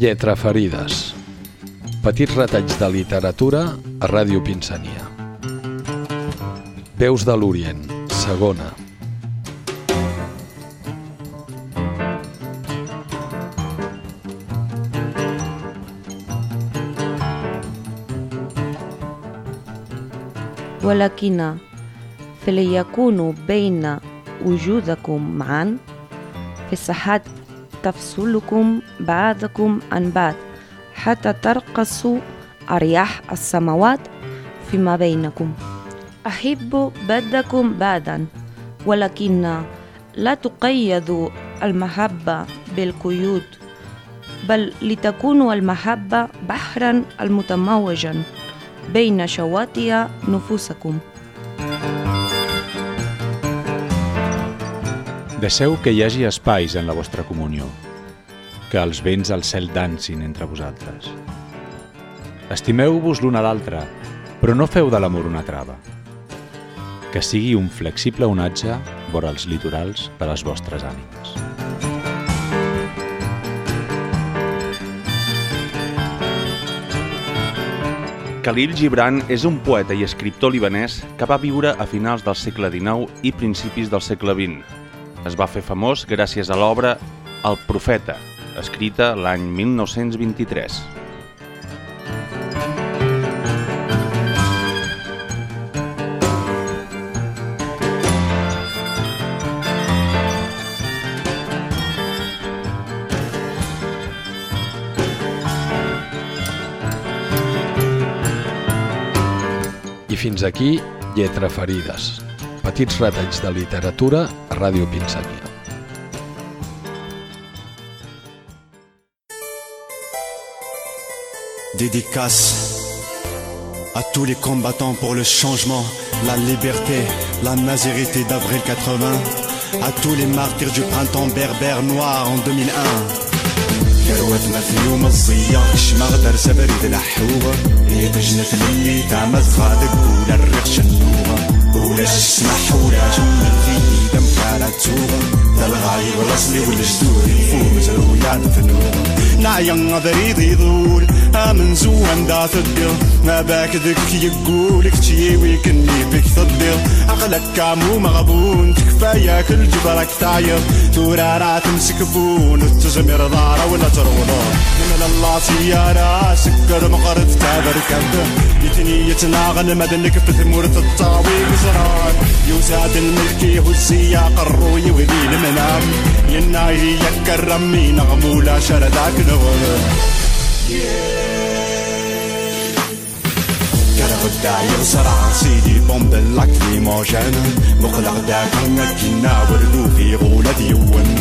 Lletra ferides. Petits retalls de literatura a Ràdio Pinsania. Veus de l'Orient, segona. ولكن فليكون بين وجودكم معا في الصحات تفصلكم بعضكم عن بعض حتى ترقصوا أرياح السماوات فيما بينكم. أحب بعضكم بعضا ولكن لا تقيدوا المحبة بالقيود بل لتكون المحبة بحرا المتموجا بين شواطئ نفوسكم. Deixeu que hi hagi espais en la vostra comunió, que els vents al cel dansin entre vosaltres. Estimeu-vos l'un a l'altre, però no feu de l'amor una trava. Que sigui un flexible onatge vora els litorals de les vostres ànimes. Khalil Gibran és un poeta i escriptor libanès que va viure a finals del segle XIX i principis del segle XX. Es va fer famós gràcies a l'obra El Profeta, escrita l'any 1923. I fins aquí, Lletra ferides. Petits retalls de literatura a Ràdio Pinsania. Dédicace à tous les combattants pour le changement, la liberté, la nazérité d'avril 80, à tous les martyrs du printemps berbère noir en 2001. كروتنا في يوم الضياء الشماغ درسة بريد الحوغة هي تجنة اللي تعمز خادق ولا الريق شنوغة ولا السمح ولا جمع الغي دم كانت سوغة الغايب الأصلي والجدود الفوق مزرويان في النوغة نعيان بريد يضول آمن زوان دا تدل ما باك ذك يقولك تيوي كني بك تدل عقلك كامو مغبون. تكفاياك الجبرك تعيط تورا راه تمسك بون. وتزمر ضارة ولا تروضة من الله سيارة سكر مقرد تابر كبه يتني يتناغن مدنك في ثمورة الطاوي. بزران يوزاد الملكي والسياق الروي وذي المنام يناي يكرمي نغمولا شرداك نغم. كره الداير صرع سيدي بومب اللاكريموجين مقلق داك كينا وردو في غولة ديون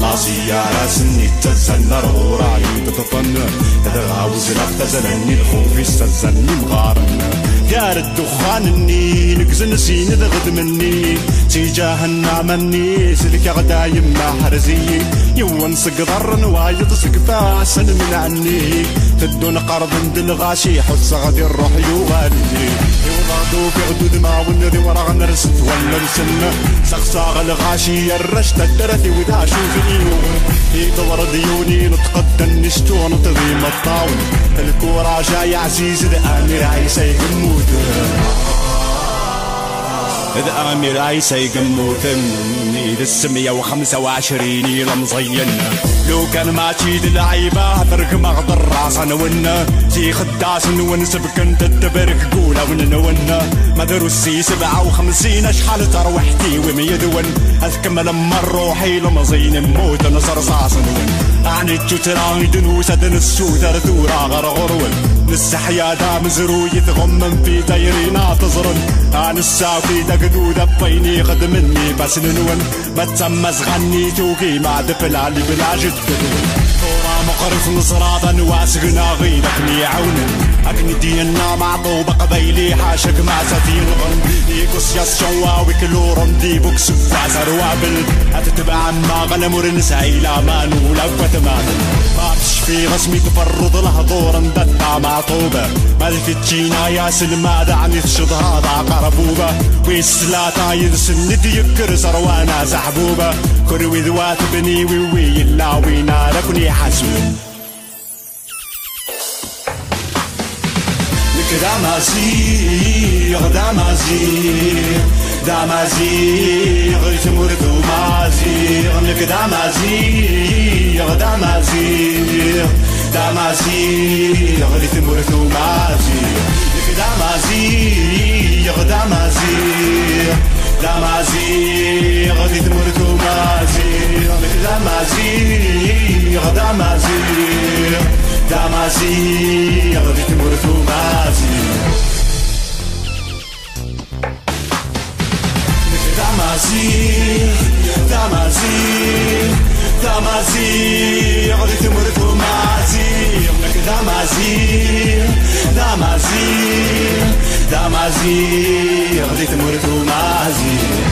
لا سيارة سني تزن رغورا يدطفن تدغاوز لفتزلني الخوف يستزني مغارن دار الدخان الني نكزن سين ذغد مني. تجاهنا مني سلك غدا يما حرزي يوان سقدر نوايض سقفا سن من عني. تدون قرض دل غاشي حس غدي الروح يغالي يوضادو في غدود ما ونري ورا نرست ولا نسن سقساغ الغاشي الرشت الدرثي وذا شوفني. يدور ديوني نتقدم نشتو نتضيم الطاون. الكورة جاي عزيز الامير عيسى يقمود إذا أمير عيسى يقموثني للسمية وخمسة وعشرين يلا مزين. لو كان ما تشيد اللعيبة فرق مغضر راس ونا زي خداس ونسب كنت تبرك قولة وننا مدرسي سبعة وخمسين أشحال تروحتي ومية دون أذكم لما روحي لمزين موت نصر صاص ون عن الجتران دنوسة دن السودر ثورا غرغرون نستحيا دام زرو يتغمم في دايرينا تزرن عن الساقي دقدودة بيني غد مني بس ننون. ما تسمز غني توقي ما دفل علي بلا جد ثورا يس شواوي كلورم دي بوكس فازر وابل أتتبع ما غنم ورنسايلا ما نولا فتمان ما تشفي غسمي تفرض له دورا دتا معطوبة ملك تجينا يا سلمى دعني تشض هذا قربوبة. ويسلاتا يرسل يكر سروانا زحبوبة كروي ذوات بني وي وي لا وينا لكني حسون دمازيغ دمازيغ دمازيغ تمرت ومازيغ لك دمازيغ دمازيغ دمازيغ تمرت ومازيغ لك دمازيغ دمازيغ دمازيغ تمرت ومازيغ لك دمازيغ دمازيغ da magia do ritmo do Da magia, da magia, da magia, do ritmo do Da magia, da magia, da magia, do ritmo do